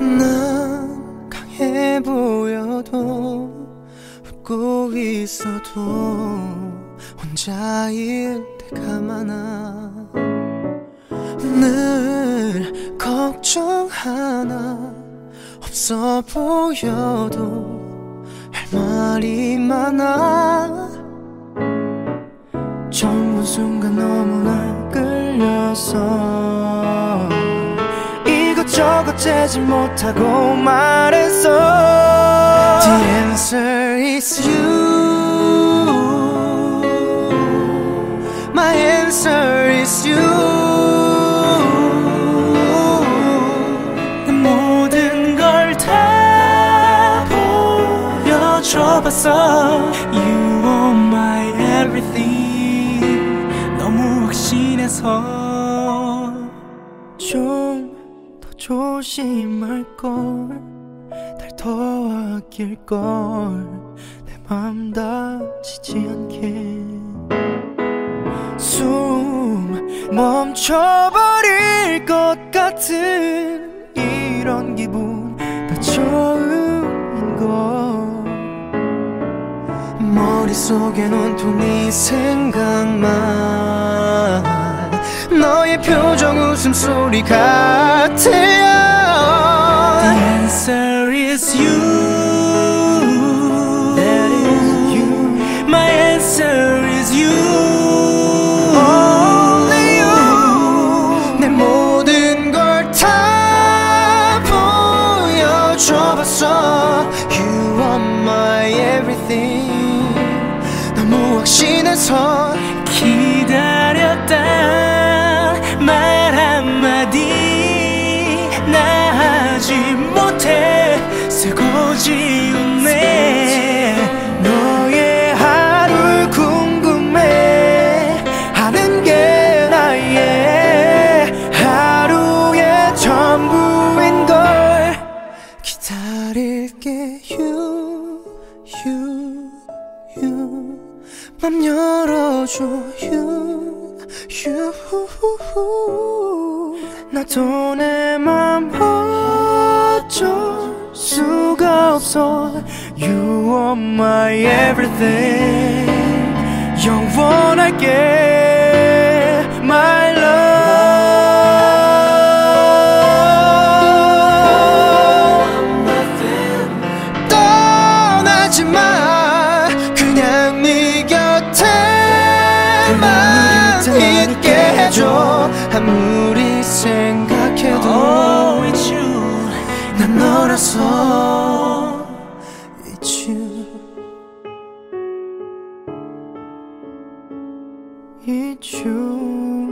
난 강해 보여도 웃고 있어도 혼자일 때가 많아. 늘 걱정 하나 없어 보여도 할 말이 많아. 젊은 순간 너무나 끌려서 재지 못하고 말했어 The answer is you My answer is you 보여줘봤어 You are my everything 너무 확신해서 조심할 걸 날 더 아낄 걸 내 맘 다치지 않게. 숨 멈춰버릴 것 같은 이런 기분 나 처음인 걸. 머릿속엔 온통 네 생각만 표정 웃음소리 같아 The answer is you That is you My answer is you Only you 내 모든 걸 다 보여줘봤어 You are my everything 너무 확신해서 나 하지 못해 쓰고 지우네. 너의 하루 궁금해 하는 게 나의 하루의 전부인 걸. 기다릴게 you you you 맘 열어줘 you 나도 내맘 어쩔 수가 없어. You are my everything. 영원할게. My love. 떠나지 마. 그냥 네 곁에만 있게 해줘. 아무리 생각해도 난 너라서 It's you It's you